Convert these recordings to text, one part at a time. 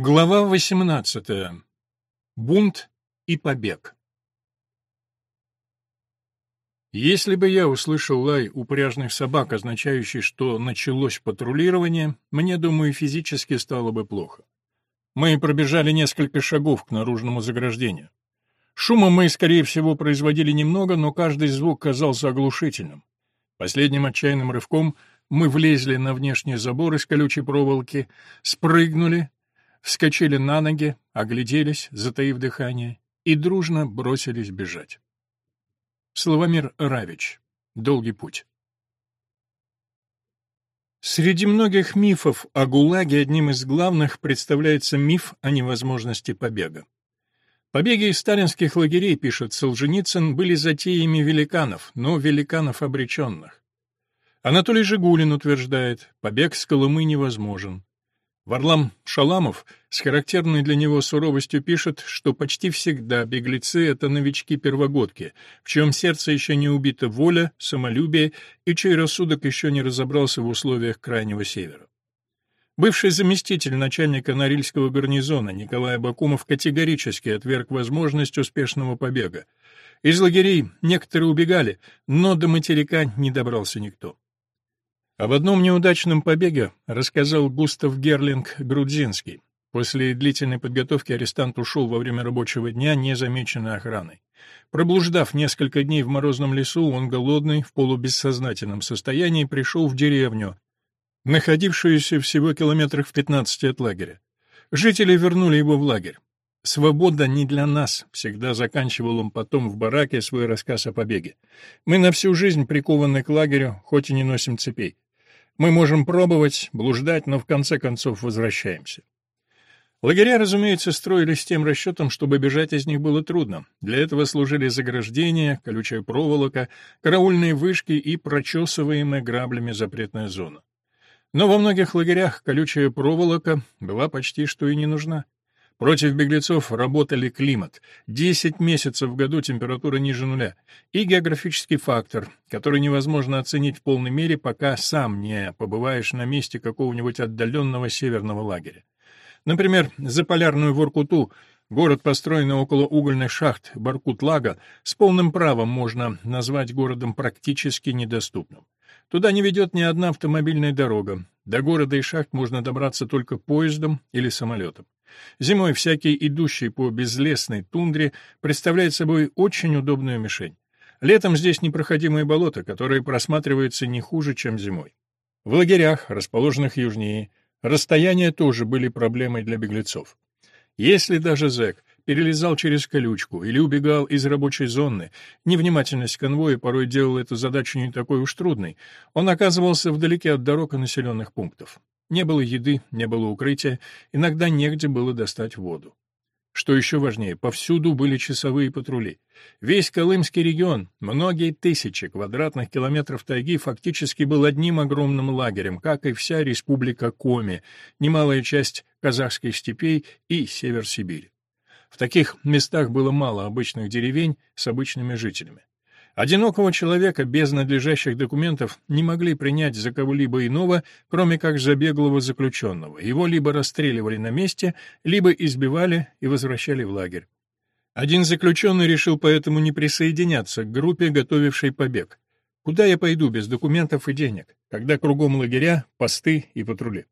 Глава 18. Бунт и побег. Если бы я услышал лай упряжных собак, означающий, что началось патрулирование, мне, думаю, физически стало бы плохо. Мы пробежали несколько шагов к наружному заграждению. Шума мы, скорее всего, производили немного, но каждый звук казался оглушительным. Последним отчаянным рывком мы влезли на внешний забор из колючей проволоки, спрыгнули вскочили на ноги, огляделись, затаив дыхание, и дружно бросились бежать. Славомир Равич. Долгий путь. Среди многих мифов о ГУЛАГе одним из главных представляется миф о невозможности побега. Побеги из сталинских лагерей, пишет Солженицын, были затеями великанов, но великанов обреченных. Анатолий Жигулин утверждает, побег с Колымы невозможен. Варлам Шаламов с характерной для него суровостью пишет, что почти всегда беглецы — это новички-первогодки, в чьем сердце еще не убита воля, самолюбие и чей рассудок еще не разобрался в условиях Крайнего Севера. Бывший заместитель начальника Норильского гарнизона Николай Абакумов категорически отверг возможность успешного побега. Из лагерей некоторые убегали, но до материка не добрался никто. Об одном неудачном побеге рассказал Густав Герлинг Грудзинский. После длительной подготовки арестант ушел во время рабочего дня, незамеченной охраной. Проблуждав несколько дней в морозном лесу, он голодный, в полубессознательном состоянии, пришел в деревню, находившуюся всего километрах в 15 от лагеря. Жители вернули его в лагерь. «Свобода не для нас», — всегда заканчивал он потом в бараке свой рассказ о побеге. «Мы на всю жизнь прикованы к лагерю, хоть и не носим цепей. Мы можем пробовать, блуждать, но в конце концов возвращаемся. Лагеря, разумеется, строились с тем расчетом, чтобы бежать из них было трудно. Для этого служили заграждения, колючая проволока, караульные вышки и прочесываемая граблями запретная зона. Но во многих лагерях колючая проволока была почти что и не нужна. Против беглецов работали климат, 10 месяцев в году температура ниже нуля, и географический фактор, который невозможно оценить в полной мере, пока сам не побываешь на месте какого-нибудь отдаленного северного лагеря. Например, за полярную Воркуту, город, построенный около угольных шахт Баркут-Лага, с полным правом можно назвать городом практически недоступным. Туда не ведет ни одна автомобильная дорога. До города и шахт можно добраться только поездом или самолетом. Зимой всякий идущий по безлесной тундре представляет собой очень удобную мишень. Летом здесь непроходимые болота, которые просматриваются не хуже, чем зимой. В лагерях, расположенных южнее, расстояния тоже были проблемой для беглецов. Если даже зэк перелезал через колючку или убегал из рабочей зоны, невнимательность конвоя порой делала эту задачу не такой уж трудной, он оказывался вдалеке от дорог и населенных пунктов. Не было еды, не было укрытия, иногда негде было достать воду. Что еще важнее, повсюду были часовые патрули. Весь Колымский регион, многие тысячи квадратных километров тайги фактически был одним огромным лагерем, как и вся республика Коми, немалая часть казахских степей и север Сибири. В таких местах было мало обычных деревень с обычными жителями. Одинокого человека без надлежащих документов не могли принять за кого-либо иного, кроме как за беглого заключенного. Его либо расстреливали на месте, либо избивали и возвращали в лагерь. Один заключенный решил поэтому не присоединяться к группе, готовившей побег. Куда я пойду без документов и денег, когда кругом лагеря, посты и патрули?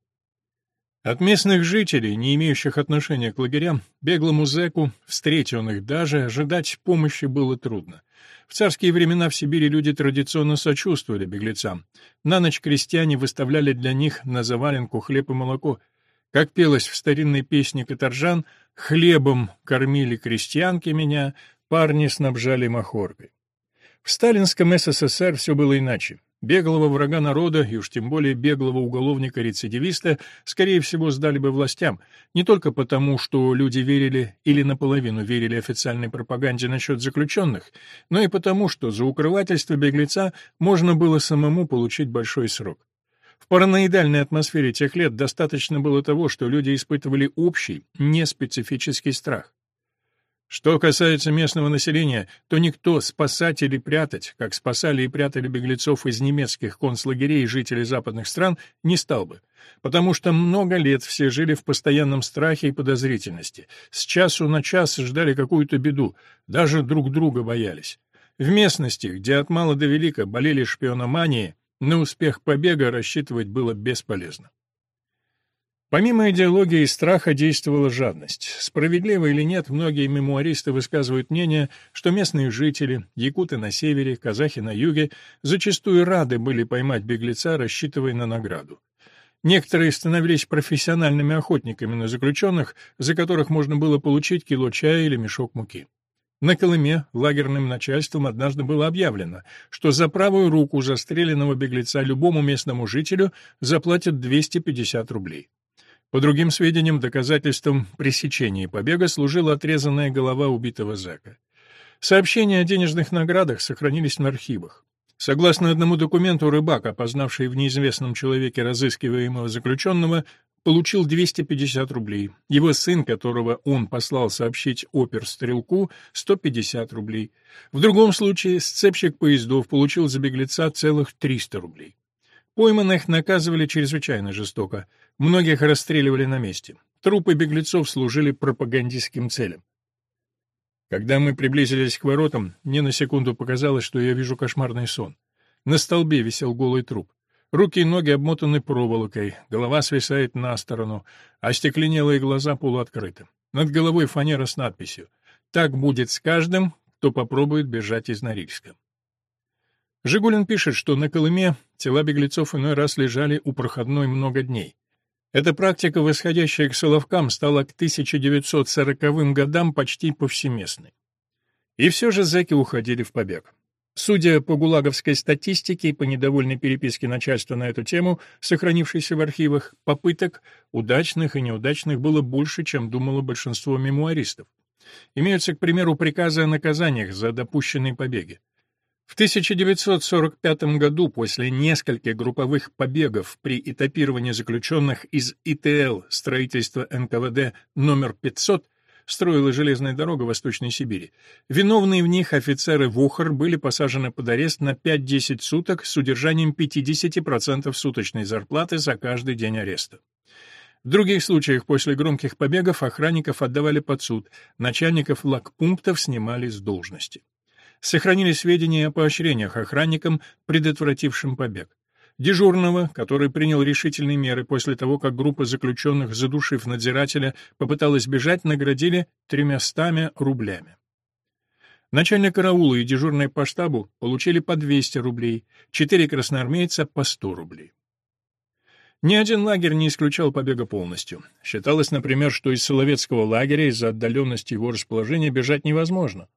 От местных жителей, не имеющих отношения к лагерям, беглому зэку, встретенных даже, ожидать помощи было трудно. В царские времена в Сибири люди традиционно сочувствовали беглецам. На ночь крестьяне выставляли для них на заваленку хлеб и молоко. Как пелось в старинной песне каторжан, «Хлебом кормили крестьянки меня, парни снабжали махоркой». В сталинском СССР все было иначе. Беглого врага народа, и уж тем более беглого уголовника-рецидивиста, скорее всего, сдали бы властям, не только потому, что люди верили или наполовину верили официальной пропаганде насчет заключенных, но и потому, что за укрывательство беглеца можно было самому получить большой срок. В параноидальной атмосфере тех лет достаточно было того, что люди испытывали общий, неспецифический страх. Что касается местного населения, то никто спасать или прятать, как спасали и прятали беглецов из немецких концлагерей и жителей западных стран, не стал бы, потому что много лет все жили в постоянном страхе и подозрительности, с часу на час ждали какую-то беду, даже друг друга боялись. В местности, где от мала до велика болели шпиономании, на успех побега рассчитывать было бесполезно. Помимо идеологии и страха действовала жадность. Справедливо или нет, многие мемуаристы высказывают мнение, что местные жители, якуты на севере, казахи на юге, зачастую рады были поймать беглеца, рассчитывая на награду. Некоторые становились профессиональными охотниками на заключенных, за которых можно было получить кило чая или мешок муки. На Колыме лагерным начальством однажды было объявлено, что за правую руку застреленного беглеца любому местному жителю заплатят 250 рублей. По другим сведениям, доказательством пресечения побега служила отрезанная голова убитого зэка. Сообщения о денежных наградах сохранились в архивах. Согласно одному документу, рыбак, опознавший в неизвестном человеке разыскиваемого заключенного, получил 250 рублей. Его сын, которого он послал сообщить опер-стрелку, 150 рублей. В другом случае сцепщик поездов получил за беглеца целых 300 рублей. Пойманных наказывали чрезвычайно жестоко. Многих расстреливали на месте. Трупы беглецов служили пропагандистским целям. Когда мы приблизились к воротам, мне на секунду показалось, что я вижу кошмарный сон. На столбе висел голый труп. Руки и ноги обмотаны проволокой, голова свисает на сторону, а стекленелые глаза полуоткрыты. Над головой фанера с надписью «Так будет с каждым, кто попробует бежать из Норильска». Жигулин пишет, что на Колыме тела беглецов иной раз лежали у проходной много дней. Эта практика, восходящая к Соловкам, стала к 1940 годам почти повсеместной. И все же зэки уходили в побег. Судя по гулаговской статистике и по недовольной переписке начальства на эту тему, сохранившейся в архивах, попыток, удачных и неудачных, было больше, чем думало большинство мемуаристов. Имеются, к примеру, приказы о наказаниях за допущенные побеги. В 1945 году, после нескольких групповых побегов при этапировании заключенных из ИТЛ строительства НКВД номер 500, строила железная дорога Восточной Сибири. Виновные в них офицеры ВОХР были посажены под арест на 5-10 суток с удержанием 50% суточной зарплаты за каждый день ареста. В других случаях после громких побегов охранников отдавали под суд, начальников лагпунктов снимали с должности. Сохранились сведения о поощрениях охранникам, предотвратившим побег. Дежурного, который принял решительные меры после того, как группа заключенных, задушив надзирателя, попыталась бежать, наградили тремястами рублями. Начальник караула и дежурный по штабу получили по 200 рублей, четыре красноармейца — по 100 рублей. Ни один лагерь не исключал побега полностью. Считалось, например, что из Соловецкого лагеря из-за отдаленности его расположения бежать невозможно.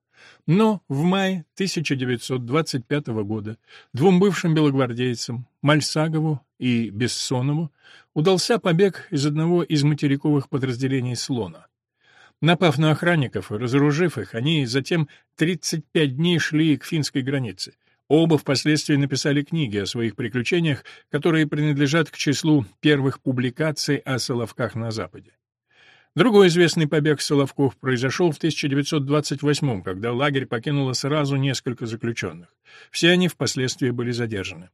Но в мае 1925 года двум бывшим белогвардейцам, Мальсагову и Бессонову, удался побег из одного из материковых подразделений Слона. Напав на охранников и разоружив их, они затем 35 дней шли к финской границе. Оба впоследствии написали книги о своих приключениях, которые принадлежат к числу первых публикаций о Соловках на Западе. Другой известный побег Соловков произошел в 1928 когда лагерь покинуло сразу несколько заключенных. Все они впоследствии были задержаны.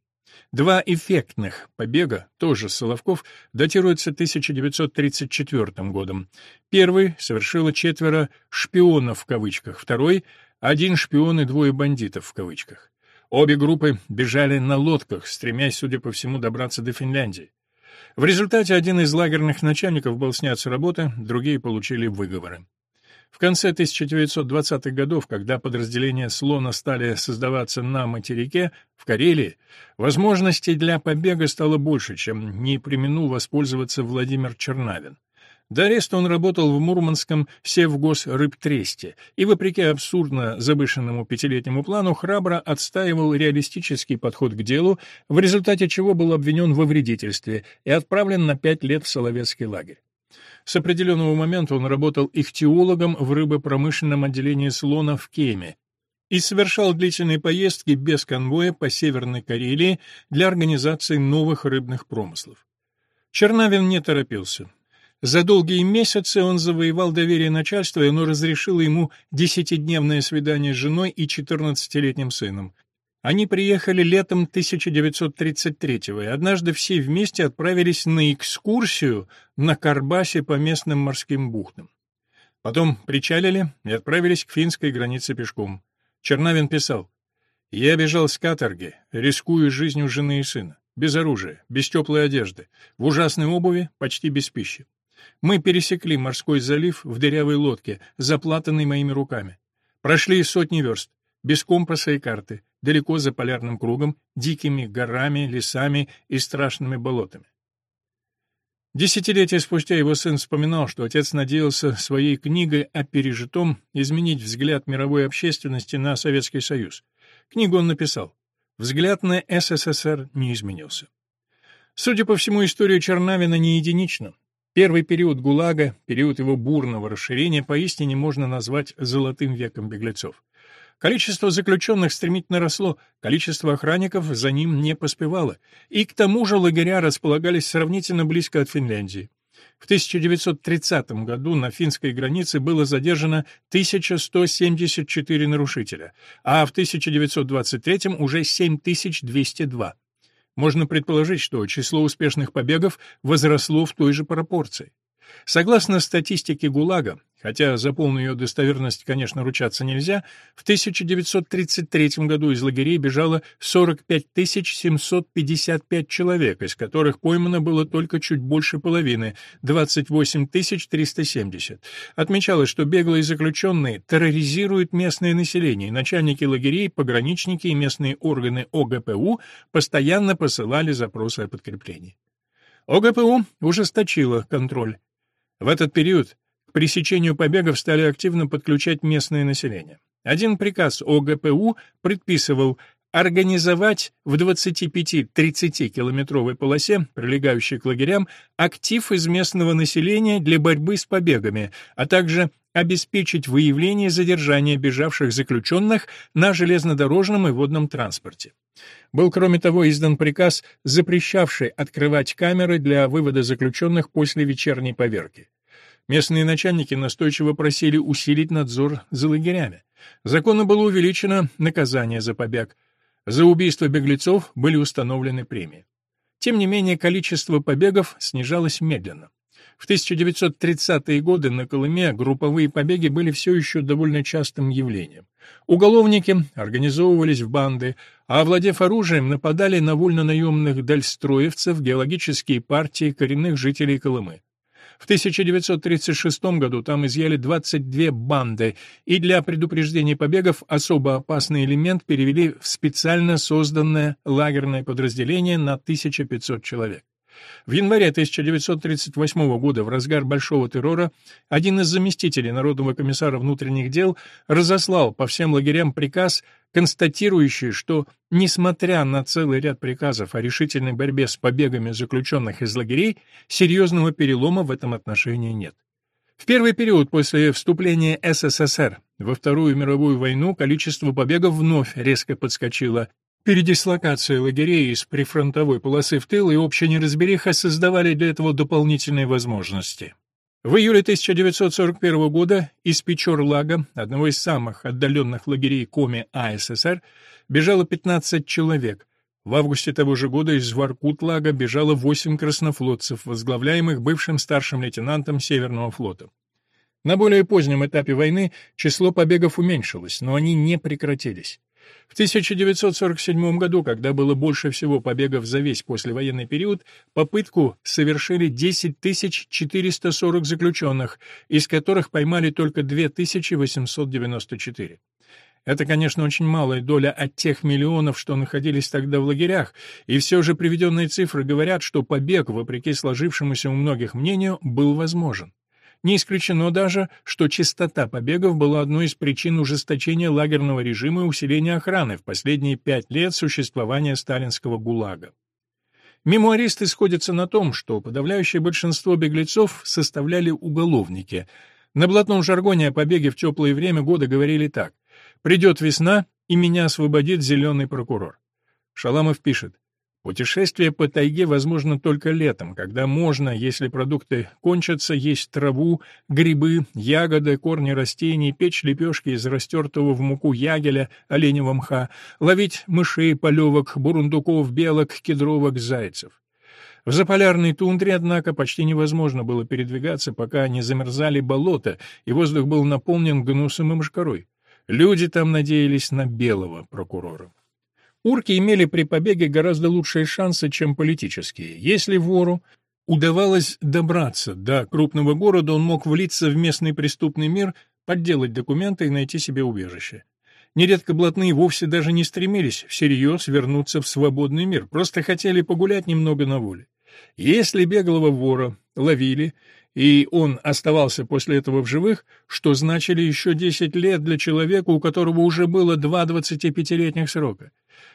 Два эффектных побега, тоже Соловков, датируются 1934 годом. Первый совершило четверо «шпионов» в кавычках, второй — один шпион и двое бандитов в кавычках. Обе группы бежали на лодках, стремясь, судя по всему, добраться до Финляндии. В результате один из лагерных начальников был снят с работы, другие получили выговоры. В конце 1920-х годов, когда подразделения «Слона» стали создаваться на материке, в Карелии, возможностей для побега стало больше, чем не применул воспользоваться Владимир Чернавин. До ареста он работал в Мурманском Севгосрыбтресте и, вопреки абсурдно завышенному пятилетнему плану, храбро отстаивал реалистический подход к делу, в результате чего был обвинен во вредительстве и отправлен на пять лет в Соловецкий лагерь. С определенного момента он работал ихтиологом в рыбопромышленном отделении Слона в Кеме и совершал длительные поездки без конвоя по Северной Карелии для организации новых рыбных промыслов. Чернавин не торопился. За долгие месяцы он завоевал доверие начальства, и оно разрешило ему десятидневное свидание с женой и четырнадцатилетним сыном. Они приехали летом 1933-го, и однажды все вместе отправились на экскурсию на Карбасе по местным морским бухтам. Потом причалили и отправились к финской границе пешком. Чернавин писал, «Я бежал с каторги, рискуя жизнью жены и сына, без оружия, без теплой одежды, в ужасной обуви, почти без пищи. Мы пересекли морской залив в дырявой лодке, заплатанной моими руками. Прошли сотни верст, без компаса и карты, далеко за полярным кругом, дикими горами, лесами и страшными болотами. Десятилетия спустя его сын вспоминал, что отец надеялся своей книгой о пережитом изменить взгляд мировой общественности на Советский Союз. Книгу он написал. Взгляд на СССР не изменился. Судя по всему, история Чернавина не единична. Первый период ГУЛАГа, период его бурного расширения, поистине можно назвать «золотым веком беглецов». Количество заключенных стремительно росло, количество охранников за ним не поспевало, и к тому же лагеря располагались сравнительно близко от Финляндии. В 1930 году на финской границе было задержано 1174 нарушителя, а в 1923 уже 7202. Можно предположить, что число успешных побегов возросло в той же пропорции. Согласно статистике ГУЛАГа, хотя за полную ее достоверность, конечно, ручаться нельзя, в 1933 году из лагерей бежало 45 755 человек, из которых поймано было только чуть больше половины — 28 370. Отмечалось, что беглые заключенные терроризируют местное население, начальники лагерей, пограничники и местные органы ОГПУ постоянно посылали запросы о подкреплении. ОГПУ ужесточило контроль. В этот период пресечению побегов стали активно подключать местное население. Один приказ ОГПУ предписывал организовать в 25-30 километровой полосе, прилегающей к лагерям, актив из местного населения для борьбы с побегами, а также обеспечить выявление и задержание бежавших заключенных на железнодорожном и водном транспорте. Был, кроме того, издан приказ, запрещавший открывать камеры для вывода заключенных после вечерней поверки. Местные начальники настойчиво просили усилить надзор за лагерями. Законно было увеличено наказание за побег. За убийство беглецов были установлены премии. Тем не менее, количество побегов снижалось медленно. В 1930-е годы на Колыме групповые побеги были все еще довольно частым явлением. Уголовники организовывались в банды, а, овладев оружием, нападали на вольно-наемных дальстроевцев, геологические партии коренных жителей Колымы. В 1936 году там изъяли 22 банды, и для предупреждения побегов особо опасный элемент перевели в специально созданное лагерное подразделение на 1500 человек. В январе 1938 года, в разгар Большого террора, один из заместителей Народного комиссара внутренних дел разослал по всем лагерям приказ, констатирующий, что, несмотря на целый ряд приказов о решительной борьбе с побегами заключенных из лагерей, серьезного перелома в этом отношении нет. В первый период после вступления СССР во Вторую мировую войну количество побегов вновь резко подскочило, Передислокация лагерей из прифронтовой полосы в тыл и общая неразбериха создавали для этого дополнительные возможности. В июле 1941 года из Печор-Лага, одного из самых отдаленных лагерей Коми АССР, бежало 15 человек. В августе того же года из Воркут-Лага бежало 8 краснофлотцев, возглавляемых бывшим старшим лейтенантом Северного флота. На более позднем этапе войны число побегов уменьшилось, но они не прекратились. В 1947 году, когда было больше всего побегов за весь послевоенный период, попытку совершили 10 440 заключенных, из которых поймали только 2894. Это, конечно, очень малая доля от тех миллионов, что находились тогда в лагерях, и все же приведенные цифры говорят, что побег, вопреки сложившемуся у многих мнению, был возможен. Не исключено даже, что частота побегов была одной из причин ужесточения лагерного режима и усиления охраны в последние пять лет существования сталинского ГУЛАГа. Мемуаристы сходятся на том, что подавляющее большинство беглецов составляли уголовники. На блатном жаргоне о побеге в теплое время года говорили так «Придет весна, и меня освободит зеленый прокурор». Шаламов пишет Путешествие по тайге возможно только летом, когда можно, если продукты кончатся, есть траву, грибы, ягоды, корни растений, печь лепешки из растертого в муку ягеля, оленевого мха, ловить мышей, полевок, бурундуков, белок, кедровок, зайцев. В заполярной тундре, однако, почти невозможно было передвигаться, пока не замерзали болота, и воздух был наполнен гнусом и мошкарой. Люди там надеялись на белого прокурора. Урки имели при побеге гораздо лучшие шансы, чем политические. Если вору удавалось добраться до крупного города, он мог влиться в местный преступный мир, подделать документы и найти себе убежище. Нередко блатные вовсе даже не стремились всерьез вернуться в свободный мир, просто хотели погулять немного на воле. Если беглого вора ловили, и он оставался после этого в живых, что значили еще 10 лет для человека, у которого уже было два 25-летних срока.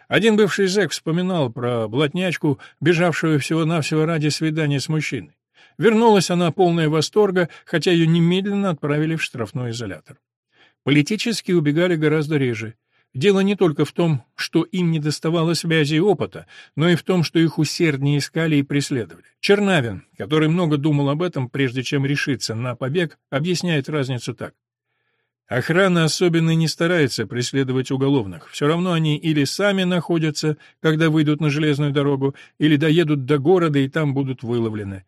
Один бывший зэк вспоминал про блатнячку, бежавшую всего-навсего ради свидания с мужчиной. Вернулась она полная восторга, хотя ее немедленно отправили в штрафной изолятор. Политически убегали гораздо реже. Дело не только в том, что им не доставало связи и опыта, но и в том, что их усерднее искали и преследовали. Чернавин, который много думал об этом, прежде чем решиться на побег, объясняет разницу так. Охрана особенно не старается преследовать уголовных. Все равно они или сами находятся, когда выйдут на железную дорогу, или доедут до города и там будут выловлены.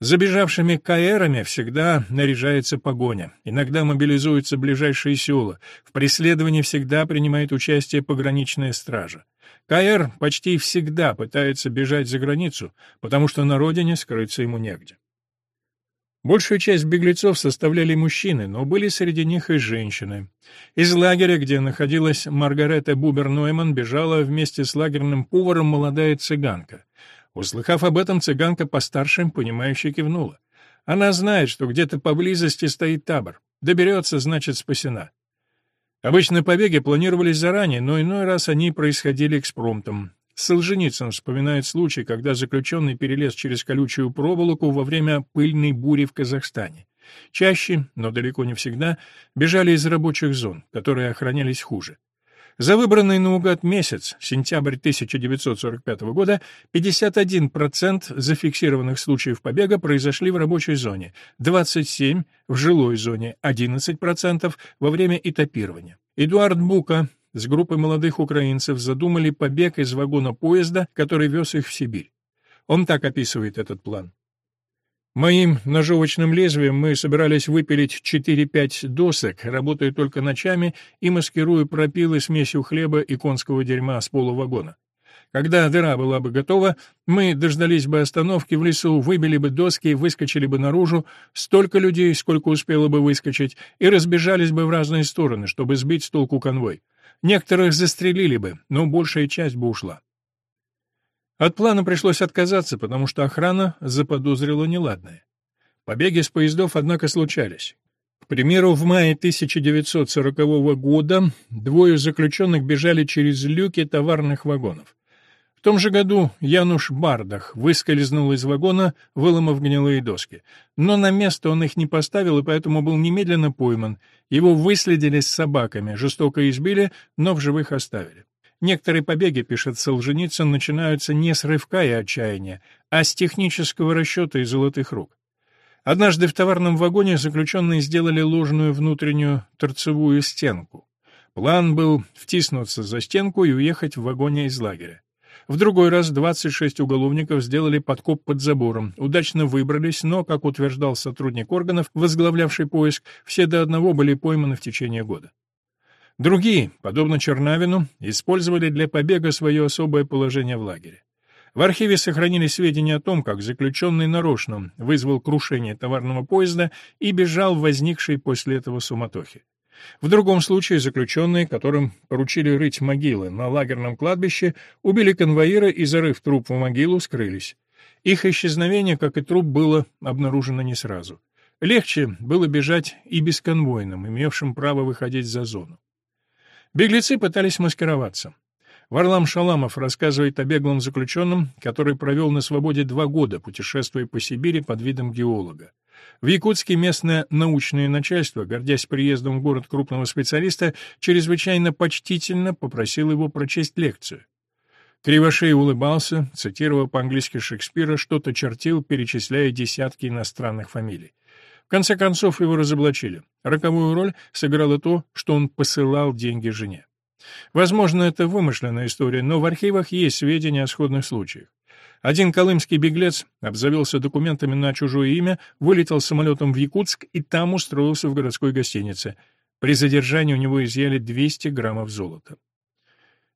Забежавшими каэрами всегда наряжается погоня. Иногда мобилизуются ближайшие села. В преследовании всегда принимает участие пограничная стража. КР почти всегда пытается бежать за границу, потому что на родине скрыться ему негде. Большую часть беглецов составляли мужчины, но были среди них и женщины. Из лагеря, где находилась Маргарета Бубер-Нойман, бежала вместе с лагерным поваром молодая цыганка. Услыхав об этом, цыганка постарше, понимающе кивнула. Она знает, что где-то поблизости стоит табор. Доберется, значит, спасена. Обычно побеги планировались заранее, но иной раз они происходили экспромтом. Солженицын вспоминает случай, когда заключенный перелез через колючую проволоку во время пыльной бури в Казахстане. Чаще, но далеко не всегда, бежали из рабочих зон, которые охранялись хуже. За выбранный наугад месяц, сентябрь 1945 года, 51% зафиксированных случаев побега произошли в рабочей зоне, 27% в жилой зоне, 11% во время этапирования. Эдуард Бука, с группой молодых украинцев задумали побег из вагона поезда, который вез их в Сибирь. Он так описывает этот план. Моим ножовочным лезвием мы собирались выпилить 4-5 досок, работая только ночами и маскируя пропилы смесью хлеба и конского дерьма с пола вагона. Когда дыра была бы готова, мы дождались бы остановки в лесу, выбили бы доски, выскочили бы наружу, столько людей, сколько успело бы выскочить, и разбежались бы в разные стороны, чтобы сбить с толку конвой. Некоторых застрелили бы, но большая часть бы ушла. От плана пришлось отказаться, потому что охрана заподозрила неладное. Побеги с поездов, однако, случались. К примеру, в мае 1940 года двое заключенных бежали через люки товарных вагонов. В том же году Януш Бардах выскользнул из вагона, выломав гнилые доски. Но на место он их не поставил и поэтому был немедленно пойман. Его выследили с собаками, жестоко избили, но в живых оставили. Некоторые побеги, пишет Солженицын, начинаются не с рывка и отчаяния, а с технического расчета и золотых рук. Однажды в товарном вагоне заключенные сделали ложную внутреннюю торцевую стенку. План был втиснуться за стенку и уехать в вагоне из лагеря. В другой раз 26 уголовников сделали подкоп под забором, удачно выбрались, но, как утверждал сотрудник органов, возглавлявший поиск, все до одного были пойманы в течение года. Другие, подобно Чернавину, использовали для побега свое особое положение в лагере. В архиве сохранились сведения о том, как заключенный нарочно вызвал крушение товарного поезда и бежал в возникшей после этого суматохе. В другом случае заключенные, которым поручили рыть могилы на лагерном кладбище, убили конвоира и, зарыв труп в могилу, скрылись. Их исчезновение, как и труп, было обнаружено не сразу. Легче было бежать и бесконвойным, имевшим право выходить за зону. Беглецы пытались маскироваться. Варлам Шаламов рассказывает о беглом заключенном, который провел на свободе два года, путешествуя по Сибири под видом геолога. В Якутске местное научное начальство, гордясь приездом в город крупного специалиста, чрезвычайно почтительно попросило его прочесть лекцию. Кривошей улыбался, цитировал по-английски Шекспира, что-то чертил, перечисляя десятки иностранных фамилий. В конце концов его разоблачили. Роковую роль сыграло то, что он посылал деньги жене. Возможно, это вымышленная история, но в архивах есть сведения о сходных случаях. Один колымский беглец обзавелся документами на чужое имя, вылетел самолетом в Якутск и там устроился в городской гостинице. При задержании у него изъяли 200 граммов золота.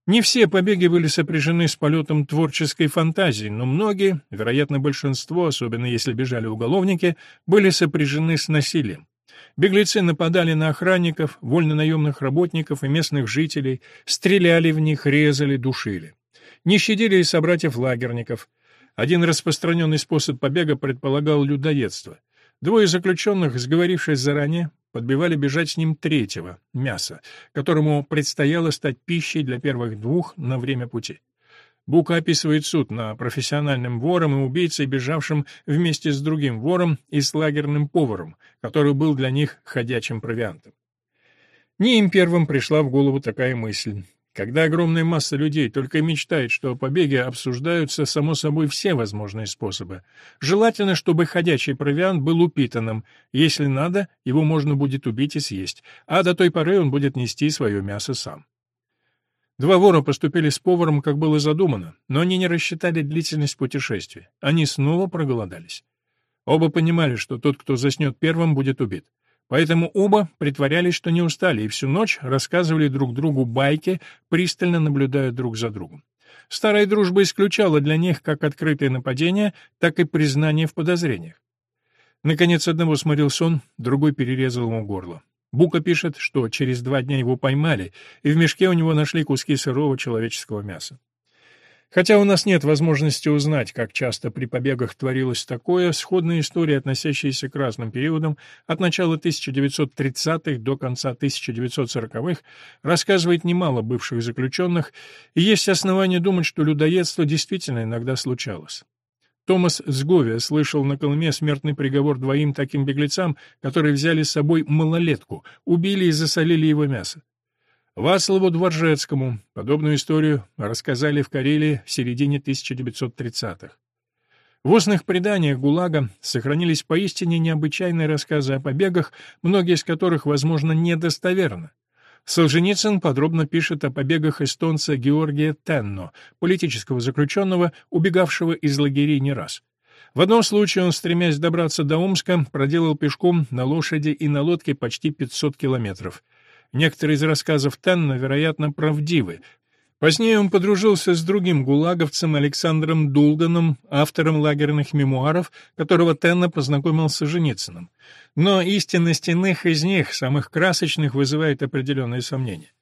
Не все побеги были сопряжены с полетом творческой фантазии, но многие, вероятно большинство, особенно если бежали уголовники, были сопряжены с насилием. Беглецы нападали на охранников, вольнонаемных работников и местных жителей, стреляли в них, резали, душили. Не щадили и собратьев-лагерников. Один распространенный способ побега предполагал людоедство. Двое заключенных, сговорившись заранее, подбивали бежать с ним третьего, мяса, которому предстояло стать пищей для первых двух на время пути. Бука описывает суд на профессиональным вором и убийцей, бежавшим вместе с другим вором и с лагерным поваром, который был для них ходячим провиантом. Не им первым пришла в голову такая мысль. Когда огромная масса людей только мечтает, что о побеге обсуждаются, само собой, все возможные способы. Желательно, чтобы ходячий провиант был упитанным. Если надо, его можно будет убить и съесть, а до той поры он будет нести свое мясо сам. Два вора поступили с поваром, как было задумано, но они не рассчитали длительность путешествия. Они снова проголодались. Оба понимали, что тот, кто заснет первым, будет убит. Поэтому оба притворялись, что не устали, и всю ночь рассказывали друг другу байки, пристально наблюдая друг за другом. Старая дружба исключала для них как открытое нападение, так и признание в подозрениях. Наконец, одного сморил сон, другой перерезал ему горло. Бука пишет, что через два дня его поймали, и в мешке у него нашли куски сырого человеческого мяса. Хотя у нас нет возможности узнать, как часто при побегах творилось такое, сходные истории, относящиеся к разным периодам, от начала 1930-х до конца 1940-х, рассказывает немало бывших заключенных, и есть основания думать, что людоедство действительно иногда случалось. Томас Сговия слышал на Колыме смертный приговор двоим таким беглецам, которые взяли с собой малолетку, убили и засолили его мясо. Васлову Дворжецкому подобную историю рассказали в Карелии в середине 1930-х. В устных преданиях ГУЛАГа сохранились поистине необычайные рассказы о побегах, многие из которых, возможно, недостоверны. Солженицын подробно пишет о побегах эстонца Георгия Тенно, политического заключенного, убегавшего из лагерей не раз. В одном случае он, стремясь добраться до Омска, проделал пешком на лошади и на лодке почти 500 километров. Некоторые из рассказов Тенна, вероятно, правдивы. Позднее он подружился с другим гулаговцем Александром Дулганом, автором лагерных мемуаров, которого Тенна познакомил с Женицыным. Но истинность иных из них, самых красочных, вызывает определенные сомнения.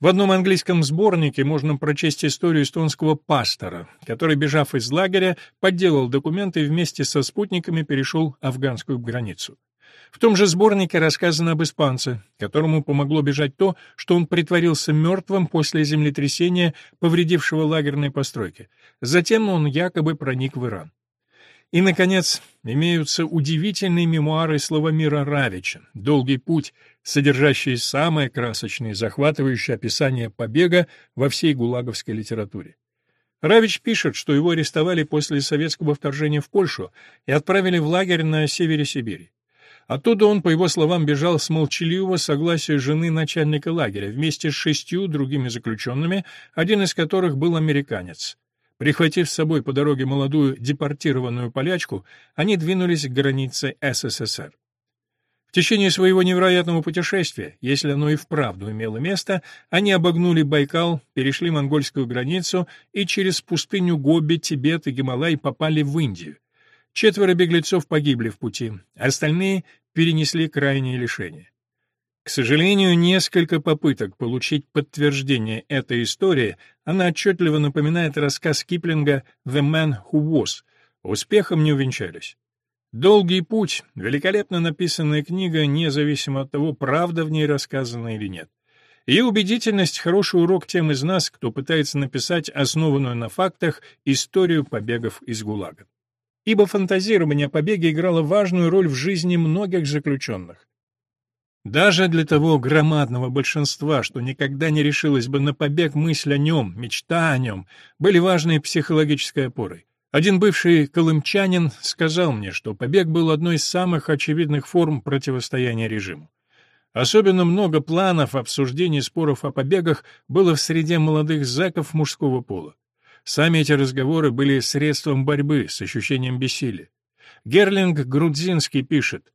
В одном английском сборнике можно прочесть историю эстонского пастора, который, бежав из лагеря, подделал документы и вместе со спутниками перешел афганскую границу. В том же сборнике рассказано об испанце, которому помогло бежать то, что он притворился мертвым после землетрясения, повредившего лагерные постройки. Затем он якобы проник в Иран. И, наконец, имеются удивительные мемуары Славомира Равича «Долгий путь», содержащие самое красочное и захватывающее описание побега во всей гулаговской литературе. Равич пишет, что его арестовали после советского вторжения в Польшу и отправили в лагерь на севере Сибири. Оттуда он, по его словам, бежал с молчаливого согласия жены начальника лагеря вместе с шестью другими заключенными, один из которых был американец. Прихватив с собой по дороге молодую депортированную полячку, они двинулись к границе СССР. В течение своего невероятного путешествия, если оно и вправду имело место, они обогнули Байкал, перешли монгольскую границу и через пустыню Гоби, Тибет и Гималай попали в Индию. Четверо беглецов погибли в пути, остальные перенесли крайние лишения. К сожалению, несколько попыток получить подтверждение этой истории, она отчетливо напоминает рассказ Киплинга «The Man Who Was», успехом не увенчались. «Долгий путь» — великолепно написанная книга, независимо от того, правда в ней рассказана или нет. Ее убедительность — хороший урок тем из нас, кто пытается написать основанную на фактах историю побегов из ГУЛАГа ибо фантазирование о побеге играло важную роль в жизни многих заключенных. Даже для того громадного большинства, что никогда не решилось бы на побег мысль о нем, мечта о нем, были важной психологической опорой. Один бывший колымчанин сказал мне, что побег был одной из самых очевидных форм противостояния режиму. Особенно много планов, обсуждений, споров о побегах было в среде молодых зэков мужского пола. Сами эти разговоры были средством борьбы с ощущением бессилия. Герлинг Грудзинский пишет,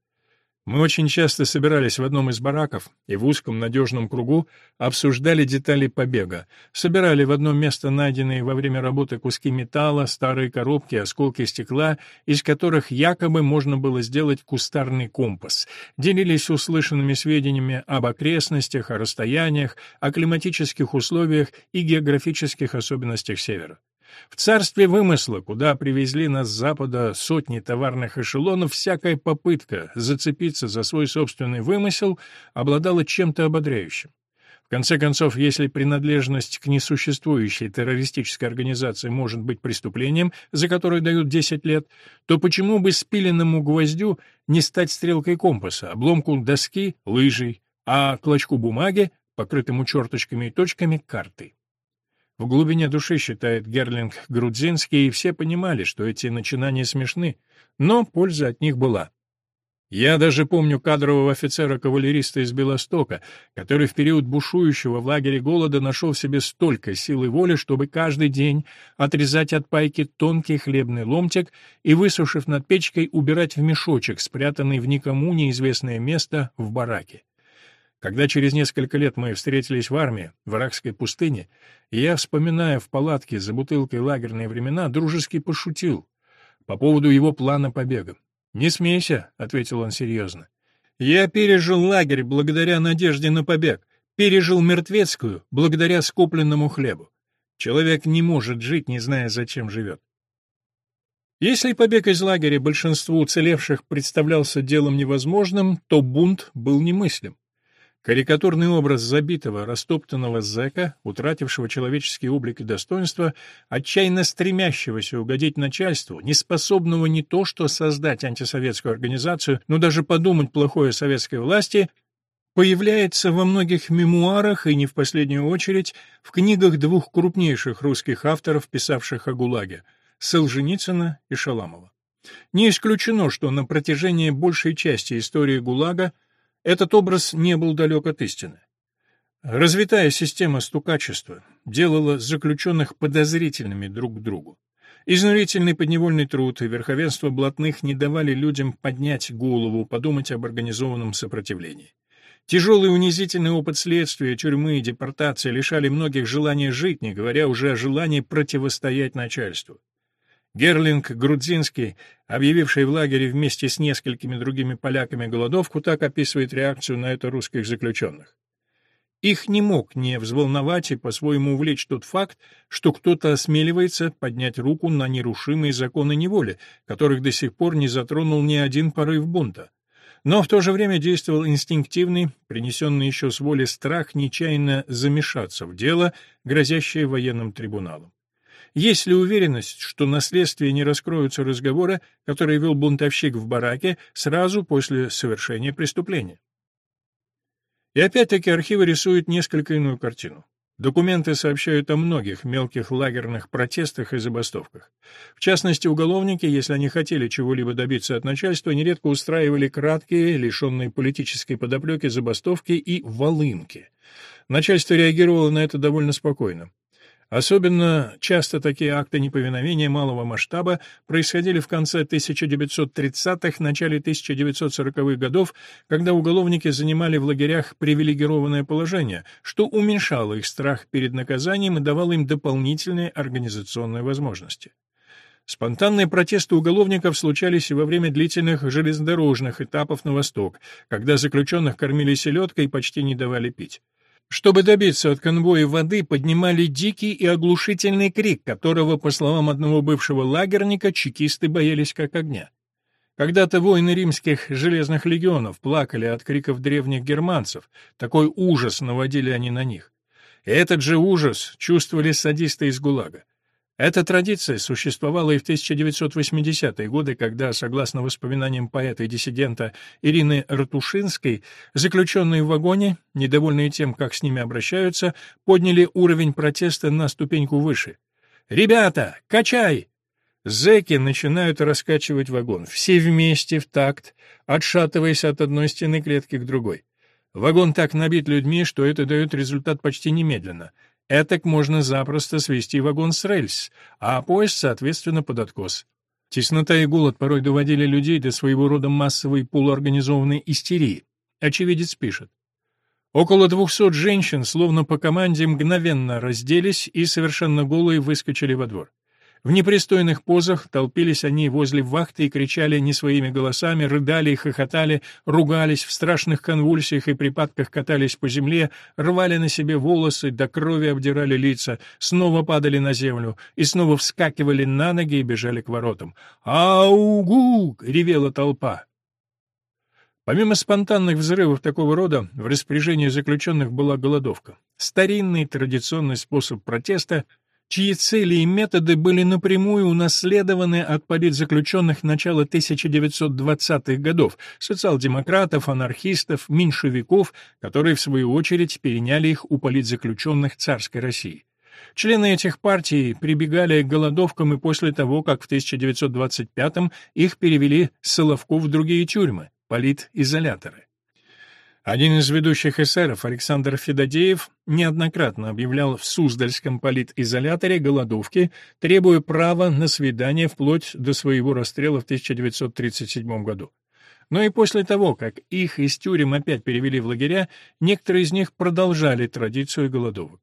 мы очень часто собирались в одном из бараков и в узком надежном кругу обсуждали детали побега, собирали в одно место найденные во время работы куски металла, старые коробки, осколки стекла, из которых якобы можно было сделать кустарный компас, делились услышанными сведениями об окрестностях, о расстояниях, о климатических условиях и географических особенностях Севера. В царстве вымысла, куда привезли нас с запада сотни товарных эшелонов, всякая попытка зацепиться за свой собственный вымысел обладала чем-то ободряющим. В конце концов, если принадлежность к несуществующей террористической организации может быть преступлением, за которое дают 10 лет, то почему бы спиленному гвоздю не стать стрелкой компаса, обломку доски — лыжей, а клочку бумаги, покрытому черточками и точками, — картой? В глубине души, считает Герлинг Грудзинский, и все понимали, что эти начинания смешны, но польза от них была. Я даже помню кадрового офицера-кавалериста из Белостока, который в период бушующего в лагере голода нашел в себе столько силы воли, чтобы каждый день отрезать от пайки тонкий хлебный ломтик и, высушив над печкой, убирать в мешочек, спрятанный в никому неизвестное место в бараке. Когда через несколько лет мы встретились в армии, в Иракской пустыне, я, вспоминая в палатке за бутылкой лагерные времена, дружески пошутил по поводу его плана побега. «Не смейся», — ответил он серьезно. «Я пережил лагерь благодаря надежде на побег, пережил мертвецкую благодаря скопленному хлебу. Человек не может жить, не зная, зачем живет. Если побег из лагеря большинству уцелевших представлялся делом невозможным, то бунт был немыслим. Карикатурный образ забитого, растоптанного зэка, утратившего человеческий облик и достоинство, отчаянно стремящегося угодить начальству, неспособного не то что создать антисоветскую организацию, но даже подумать плохое советской власти, появляется во многих мемуарах и не в последнюю очередь в книгах двух крупнейших русских авторов, писавших о ГУЛАГе — Солженицына и Шаламова. Не исключено, что на протяжении большей части истории ГУЛАГа этот образ не был далек от истины. Развитая система стукачества делала заключенных подозрительными друг к другу. Изнурительный подневольный труд и верховенство блатных не давали людям поднять голову, подумать об организованном сопротивлении. Тяжелый унизительный опыт следствия, тюрьмы и депортации лишали многих желания жить, не говоря уже о желании противостоять начальству. Герлинг Грудзинский, объявивший в лагере вместе с несколькими другими поляками голодовку, так описывает реакцию на это русских заключенных. Их не мог не взволновать и по-своему увлечь тот факт, что кто-то осмеливается поднять руку на нерушимые законы неволи, которых до сих пор не затронул ни один порыв бунта. Но в то же время действовал инстинктивный, принесенный еще с воли страх нечаянно замешаться в дело, грозящее военным трибуналом. Есть ли уверенность, что на следствии не раскроются разговоры, которые вел бунтовщик в бараке сразу после совершения преступления? И опять-таки архивы рисуют несколько иную картину. Документы сообщают о многих мелких лагерных протестах и забастовках. В частности, уголовники, если они хотели чего-либо добиться от начальства, нередко устраивали краткие, лишенные политической подоплеки забастовки и волынки. Начальство реагировало на это довольно спокойно. Особенно часто такие акты неповиновения малого масштаба происходили в конце 1930-х, начале 1940-х годов, когда уголовники занимали в лагерях привилегированное положение, что уменьшало их страх перед наказанием и давало им дополнительные организационные возможности. Спонтанные протесты уголовников случались и во время длительных железнодорожных этапов на восток, когда заключенных кормили селедкой и почти не давали пить. Чтобы добиться от конвоя воды, поднимали дикий и оглушительный крик, которого, по словам одного бывшего лагерника, чекисты боялись как огня. Когда-то воины римских железных легионов плакали от криков древних германцев, такой ужас наводили они на них. Этот же ужас чувствовали садисты из ГУЛАГа. Эта традиция существовала и в 1980-е годы, когда, согласно воспоминаниям поэта и диссидента Ирины Ратушинской, заключенные в вагоне, недовольные тем, как с ними обращаются, подняли уровень протеста на ступеньку выше. «Ребята, качай!» Зэки начинают раскачивать вагон, все вместе, в такт, отшатываясь от одной стены клетки к другой. Вагон так набит людьми, что это дает результат почти немедленно. Этак можно запросто свести вагон с рельс, а поезд, соответственно, под откос. Теснота и голод порой доводили людей до своего рода массовой полуорганизованной истерии. Очевидец пишет. Около двухсот женщин, словно по команде, мгновенно разделись и совершенно голые выскочили во двор. В непристойных позах толпились они возле вахты и кричали не своими голосами, рыдали и хохотали, ругались, в страшных конвульсиях и припадках катались по земле, рвали на себе волосы, до крови обдирали лица, снова падали на землю и снова вскакивали на ноги и бежали к воротам. «Аугу!» — ревела толпа. Помимо спонтанных взрывов такого рода, в распоряжении заключенных была голодовка. Старинный традиционный способ протеста, чьи цели и методы были напрямую унаследованы от политзаключенных начала 1920-х годов, социал-демократов, анархистов, меньшевиков, которые, в свою очередь, переняли их у политзаключенных царской России. Члены этих партий прибегали к голодовкам и после того, как в 1925-м их перевели с Соловков в другие тюрьмы, политизоляторы. Один из ведущих эсеров, Александр Федодеев, неоднократно объявлял в Суздальском политизоляторе голодовки, требуя права на свидание вплоть до своего расстрела в 1937 году. Но и после того, как их из тюрем опять перевели в лагеря, некоторые из них продолжали традицию голодовок.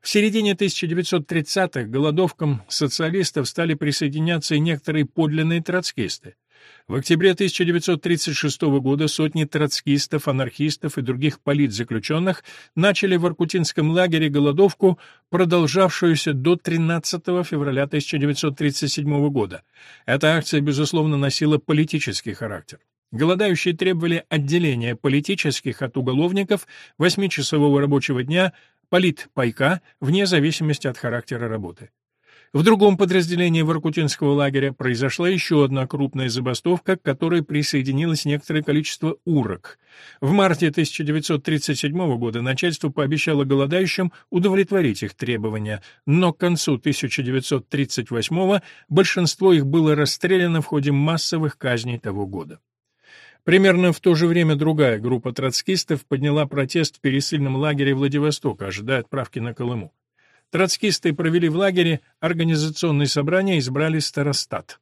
В середине 1930-х голодовкам социалистов стали присоединяться и некоторые подлинные троцкисты. В октябре 1936 года сотни троцкистов, анархистов и других политзаключенных начали в Аркутинском лагере голодовку, продолжавшуюся до 13 февраля 1937 года. Эта акция, безусловно, носила политический характер. Голодающие требовали отделения политических от уголовников, восьмичасового рабочего дня, политпайка, вне зависимости от характера работы. В другом подразделении Воркутинского лагеря произошла еще одна крупная забастовка, к которой присоединилось некоторое количество урок. В марте 1937 года начальство пообещало голодающим удовлетворить их требования, но к концу 1938 большинство их было расстреляно в ходе массовых казней того года. Примерно в то же время другая группа троцкистов подняла протест в пересыльном лагере Владивостока, ожидая отправки на Колыму. Троцкисты провели в лагере организационное собрание и избрали старостат.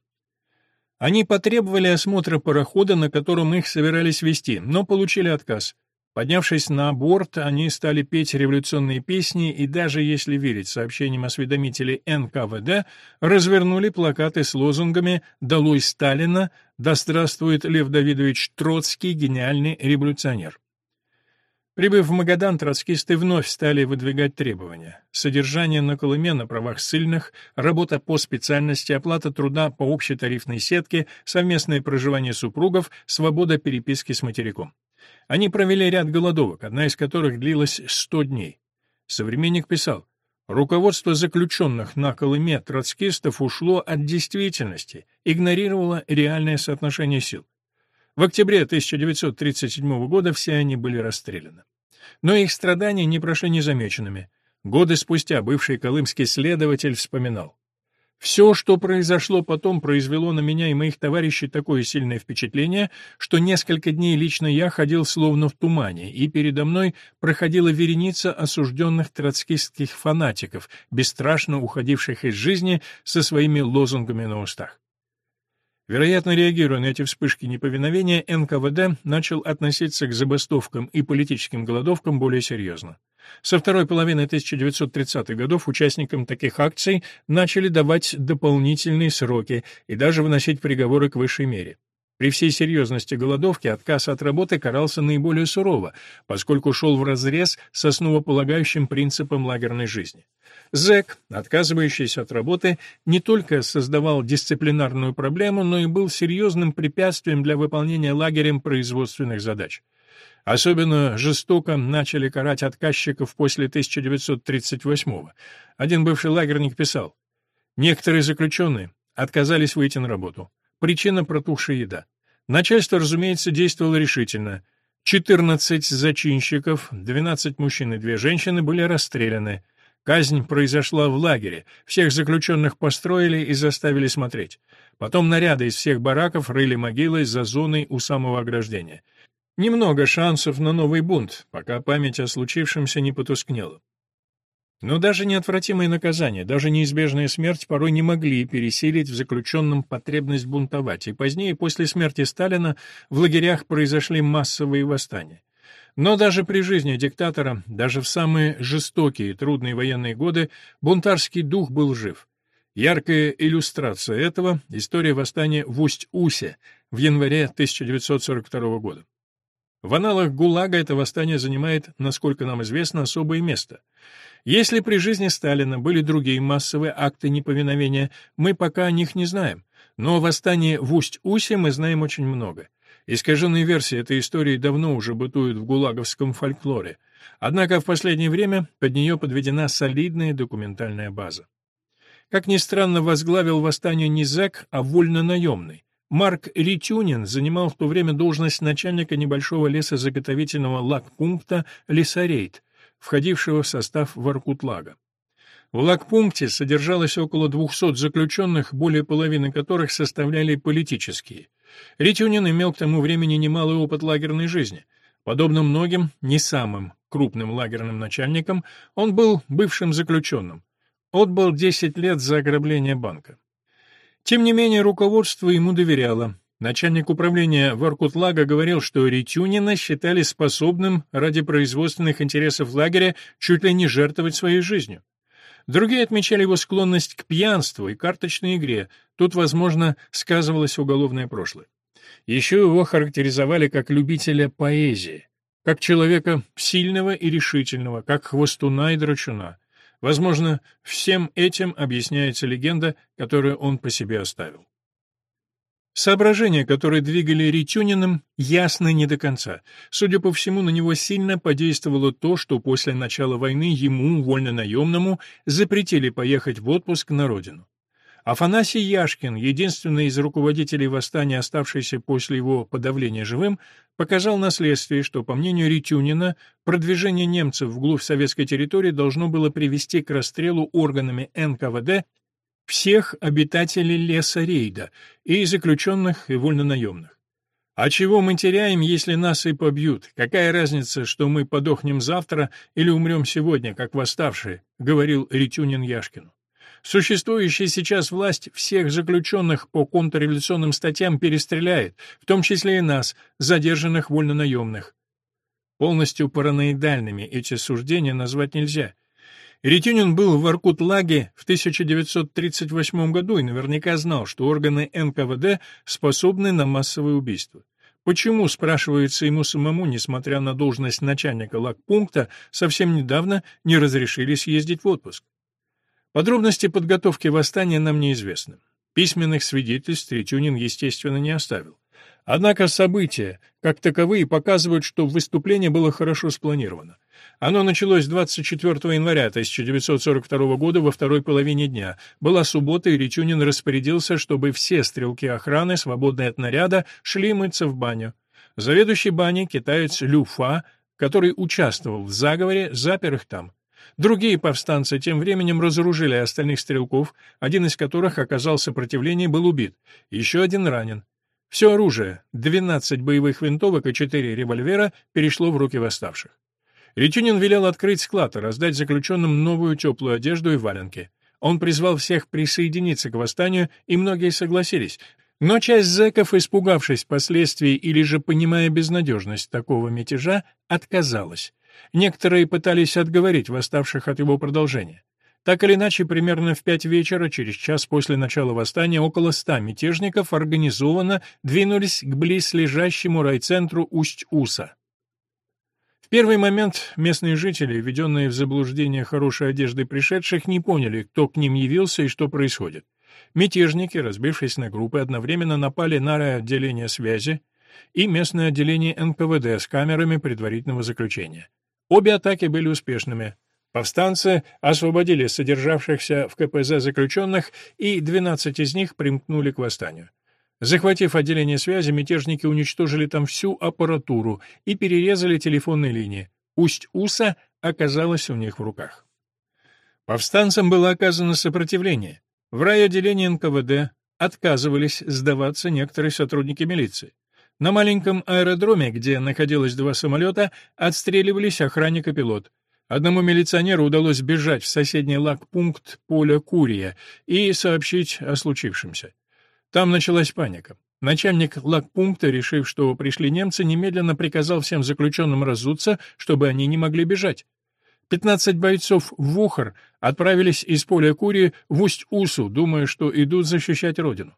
Они потребовали осмотра парохода, на котором их собирались вести, но получили отказ. Поднявшись на борт, они стали петь революционные песни и даже, если верить сообщениям осведомителей НКВД, развернули плакаты с лозунгами «Долой Сталина», «Да здравствует Лев Давидович Троцкий, гениальный революционер». Прибыв в Магадан, троцкисты вновь стали выдвигать требования. Содержание на Колыме на правах ссыльных, работа по специальности, оплата труда по общей тарифной сетке, совместное проживание супругов, свобода переписки с материком. Они провели ряд голодовок, одна из которых длилась 100 дней. Современник писал, Руководство заключенных на Колыме троцкистов ушло от действительности, игнорировало реальное соотношение сил. В октябре 1937 года все они были расстреляны. Но их страдания не прошли незамеченными. Годы спустя бывший колымский следователь вспоминал. Все, что произошло потом, произвело на меня и моих товарищей такое сильное впечатление, что несколько дней лично я ходил словно в тумане, и передо мной проходила вереница осужденных троцкистских фанатиков, бесстрашно уходивших из жизни со своими лозунгами на устах. Вероятно, реагируя на эти вспышки неповиновения, НКВД начал относиться к забастовкам и политическим голодовкам более серьезно. Со второй половины 1930-х годов участникам таких акций начали давать дополнительные сроки и даже выносить приговоры к высшей мере. При всей серьезности голодовки отказ от работы карался наиболее сурово, поскольку шел вразрез с основополагающим принципом лагерной жизни. ЗЭК, отказывающийся от работы, не только создавал дисциплинарную проблему, но и был серьезным препятствием для выполнения лагерем производственных задач. Особенно жестоко начали карать отказчиков после 1938-го. Один бывший лагерник писал, Некоторые заключенные отказались выйти на работу. Причина – протухшая еда. Начальство, разумеется, действовало решительно. 14 зачинщиков, 12 мужчин и 2 женщины были расстреляны. Казнь произошла в лагере. Всех заключенных построили и заставили смотреть. Потом наряды из всех бараков рыли могилы за зоной у самого ограждения. Немного шансов на новый бунт, пока память о случившемся не потускнела. Но даже неотвратимые наказания, даже неизбежная смерть порой не могли пересилить в заключенном потребность бунтовать, и позднее, после смерти Сталина, в лагерях произошли массовые восстания. Но даже при жизни диктатора, даже в самые жестокие и трудные военные годы, бунтарский дух был жив. Яркая иллюстрация этого — история восстания в Усть-Усе в январе 1942 года. В аналах ГУЛАГа это восстание занимает, насколько нам известно, особое место — если при жизни Сталина были другие массовые акты неповиновения, мы пока о них не знаем. Но о восстании в Усть-Усе мы знаем очень много. Искаженные версии этой истории давно уже бытуют в гулаговском фольклоре. Однако в последнее время под нее подведена солидная документальная база. Как ни странно, возглавил восстание не зэк, а вольно-наемный. Марк Ритюнин занимал в то время должность начальника небольшого лесозаготовительного лагпункта «Лесорейд», входившего в состав Воркутлага. В лагпункте содержалось около 200 заключенных, более половины которых составляли политические. Ритюнин имел к тому времени немалый опыт лагерной жизни. Подобно многим, не самым крупным лагерным начальникам, он был бывшим заключенным. Отбыл 10 лет за ограбление банка. Тем не менее, руководство ему доверяло. Начальник управления Воркутлага говорил, что Ритюнина считали способным ради производственных интересов лагеря чуть ли не жертвовать своей жизнью. Другие отмечали его склонность к пьянству и карточной игре, тут, возможно, сказывалось уголовное прошлое. Еще его характеризовали как любителя поэзии, как человека сильного и решительного, как хвостуна и драчуна. Возможно, всем этим объясняется легенда, которую он по себе оставил. Соображения, которые двигали Ритюниным, ясны не до конца. Судя по всему, на него сильно подействовало то, что после начала войны ему, вольно-наемному, запретили поехать в отпуск на родину. Афанасий Яшкин, единственный из руководителей восстания, оставшийся после его подавления живым, показал на следствии, что, по мнению Ритюнина, продвижение немцев вглубь советской территории должно было привести к расстрелу органами НКВД всех обитателей леса рейда, и заключенных, и вольнонаемных. А чего мы теряем, если нас и побьют? Какая разница, что мы подохнем завтра или умрем сегодня, как восставшие, говорил Ритюнин Яшкину. Существующая сейчас власть всех заключенных по контрреволюционным статьям перестреляет, в том числе и нас, задержанных вольнонаемных. Полностью параноидальными эти суждения назвать нельзя. Ретюнин был в Аркут-Лаге в 1938 году и наверняка знал, что органы НКВД способны на массовые убийства. Почему, спрашивается ему самому, несмотря на должность начальника лагпункта, совсем недавно не разрешили съездить в отпуск? Подробности подготовки восстания нам неизвестны. Письменных свидетельств Ретюнин, естественно, не оставил. Однако события, как таковые, показывают, что выступление было хорошо спланировано. Оно началось 24 января 1942 года во второй половине дня. Была суббота, и Ричунин распорядился, чтобы все стрелки охраны, свободные от наряда, шли мыться в баню. Заведующий баней, китаец Люфа, который участвовал в заговоре, запер их там. Другие повстанцы тем временем разоружили остальных стрелков, один из которых оказал сопротивление и был убит. Еще один ранен. Все оружие, 12 боевых винтовок и 4 револьвера, перешло в руки восставших. Ретюнин велел открыть склад и раздать заключенным новую теплую одежду и валенки. Он призвал всех присоединиться к восстанию, и многие согласились. Но часть зэков, испугавшись последствий или же понимая безнадежность такого мятежа, отказалась. Некоторые пытались отговорить восставших от его продолжения. Так или иначе, примерно в пять вечера, через час после начала восстания, около ста мятежников организованно двинулись к близлежащему райцентру Усть-Уса первый момент местные жители, введенные в заблуждение хорошей одеждой пришедших, не поняли, кто к ним явился и что происходит. Мятежники, разбившись на группы, одновременно напали на отделение связи и местное отделение НКВД с камерами предварительного заключения. Обе атаки были успешными. Повстанцы освободили содержавшихся в КПЗ заключенных, и 12 из них примкнули к восстанию. Захватив отделение связи, мятежники уничтожили там всю аппаратуру и перерезали телефонные линии. Усть-Уса оказалась у них в руках. Повстанцам было оказано сопротивление. В райотделении НКВД отказывались сдаваться некоторые сотрудники милиции. На маленьком аэродроме, где находилось два самолета, отстреливались охранник и пилот. Одному милиционеру удалось бежать в соседний лагпункт поля Курия и сообщить о случившемся. Там началась паника. Начальник лагпункта, решив, что пришли немцы, немедленно приказал всем заключенным разуться, чтобы они не могли бежать. Пятнадцать бойцов Вухар отправились из поля Курии в Усть-Усу, думая, что идут защищать родину.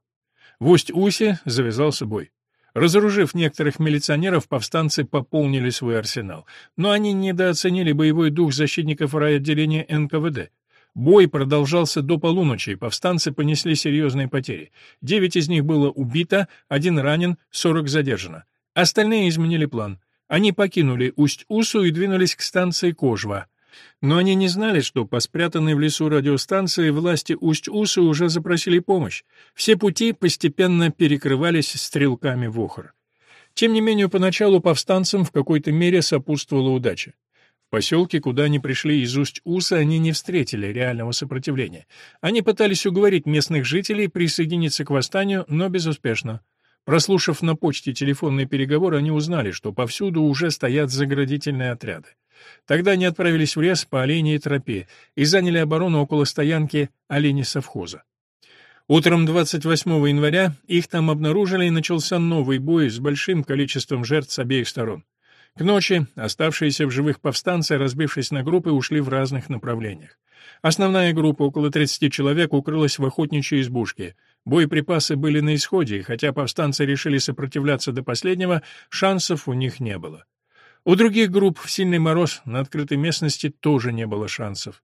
В Усть-Усе завязался бой. Разоружив некоторых милиционеров, повстанцы пополнили свой арсенал. Но они недооценили боевой дух защитников райотделения НКВД. Бой продолжался до полуночи, и повстанцы понесли серьезные потери. Девять из них было убито, один ранен, сорок задержано. Остальные изменили план. Они покинули Усть-Усу и двинулись к станции Кожва. Но они не знали, что по спрятанной в лесу радиостанции власти Усть-Усы уже запросили помощь. Все пути постепенно перекрывались стрелками в охр. Тем не менее, поначалу повстанцам в какой-то мере сопутствовала удача. В поселке, куда они пришли из Усть-Уса, они не встретили реального сопротивления. Они пытались уговорить местных жителей присоединиться к восстанию, но безуспешно. Прослушав на почте телефонные переговоры, они узнали, что повсюду уже стоят заградительные отряды. Тогда они отправились в лес по оленей тропе и заняли оборону около стоянки оленей совхоза. Утром 28 января их там обнаружили и начался новый бой с большим количеством жертв с обеих сторон. К ночи оставшиеся в живых повстанцы, разбившись на группы, ушли в разных направлениях. Основная группа, около 30 человек, укрылась в охотничьей избушке. Боеприпасы были на исходе, и хотя повстанцы решили сопротивляться до последнего, шансов у них не было. У других групп в сильный мороз на открытой местности тоже не было шансов.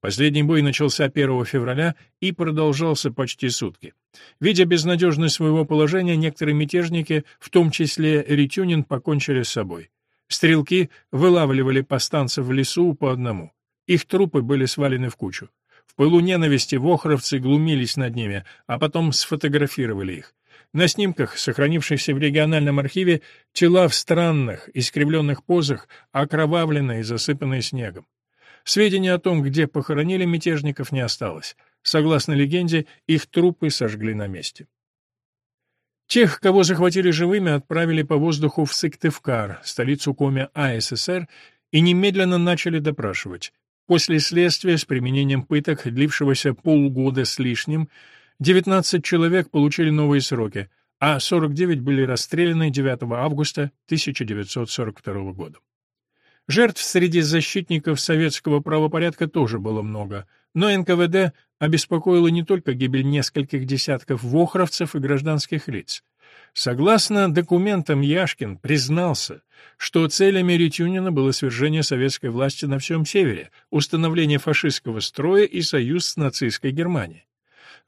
Последний бой начался 1 февраля и продолжался почти сутки. Видя безнадежность своего положения, некоторые мятежники, в том числе Ритюнин, покончили с собой. Стрелки вылавливали повстанцев в лесу по одному. Их трупы были свалены в кучу. В пылу ненависти вохровцы глумились над ними, а потом сфотографировали их. На снимках, сохранившихся в региональном архиве, тела в странных, искривленных позах, окровавленные и засыпанные снегом. Сведений о том, где похоронили мятежников, не осталось. Согласно легенде, их трупы сожгли на месте. Тех, кого захватили живыми, отправили по воздуху в Сыктывкар, столицу Коми АССР, и немедленно начали допрашивать. После следствия с применением пыток, длившегося полгода с лишним, 19 человек получили новые сроки, а 49 были расстреляны 9 августа 1942 года. Жертв среди защитников советского правопорядка тоже было много, но НКВД обеспокоила не только гибель нескольких десятков вохровцев и гражданских лиц. Согласно документам, Яшкин признался, что целями Ретюнина было свержение советской власти на всем севере, установление фашистского строя и союз с нацистской Германией.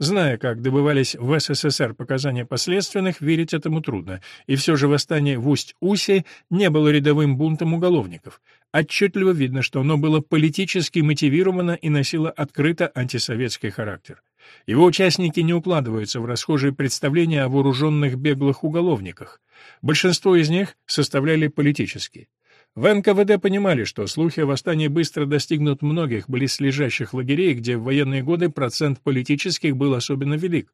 Зная, как добывались в СССР показания последственных, верить этому трудно, и все же восстание в Усть-Усе не было рядовым бунтом уголовников. Отчетливо видно, что оно было политически мотивировано и носило открыто антисоветский характер. Его участники не укладываются в расхожие представления о вооруженных беглых уголовниках. Большинство из них составляли политические. В НКВД понимали, что слухи о восстании быстро достигнут многих близлежащих лагерей, где в военные годы процент политических был особенно велик.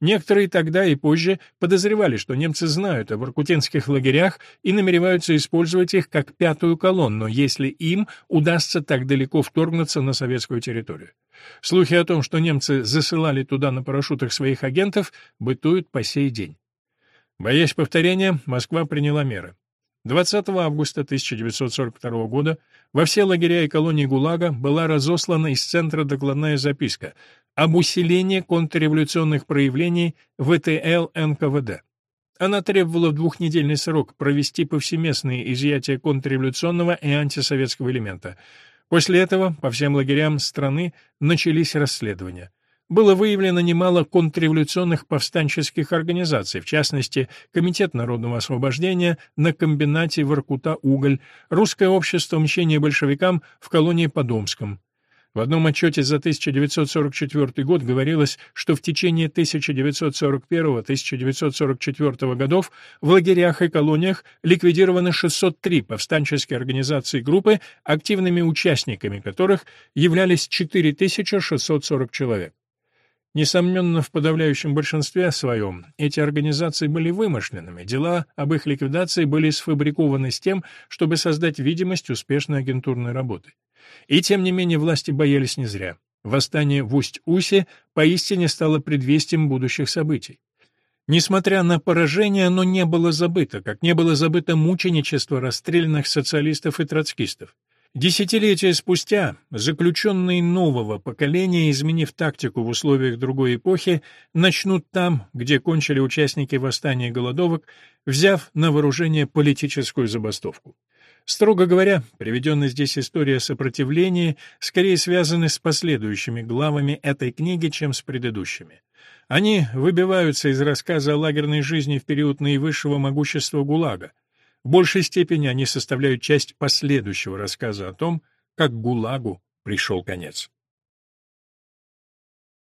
Некоторые тогда и позже подозревали, что немцы знают о воркутинских лагерях и намереваются использовать их как пятую колонну, если им удастся так далеко вторгнуться на советскую территорию. Слухи о том, что немцы засылали туда на парашютах своих агентов, бытуют по сей день. Боясь повторения, Москва приняла меры. 20 августа 1942 года во все лагеря и колонии ГУЛАГа была разослана из центра докладная записка об усилении контрреволюционных проявлений ВТЛ НКВД. Она требовала в двухнедельный срок провести повсеместные изъятия контрреволюционного и антисоветского элемента. После этого по всем лагерям страны начались расследования. Было выявлено немало контрреволюционных повстанческих организаций, в частности, Комитет народного освобождения на комбинате Воркута-Уголь, Русское общество мщения большевикам в колонии Подомском. В одном отчете за 1944 год говорилось, что в течение 1941-1944 годов в лагерях и колониях ликвидировано 603 повстанческие организации группы, активными участниками которых являлись 4640 человек. Несомненно, в подавляющем большинстве своем эти организации были вымышленными, дела об их ликвидации были сфабрикованы с тем, чтобы создать видимость успешной агентурной работы. И тем не менее власти боялись не зря. Восстание в Усть-Усе поистине стало предвестием будущих событий. Несмотря на поражение, оно не было забыто, как не было забыто мученичество расстрелянных социалистов и троцкистов. Десятилетия спустя заключенные нового поколения, изменив тактику в условиях другой эпохи, начнут там, где кончили участники восстания голодовок, взяв на вооружение политическую забастовку. Строго говоря, приведенная здесь история сопротивления скорее связаны с последующими главами этой книги, чем с предыдущими. Они выбиваются из рассказа о лагерной жизни в период наивысшего могущества ГУЛАГа. В большей степени они составляют часть последующего рассказа о том, как ГУЛАГу пришел конец.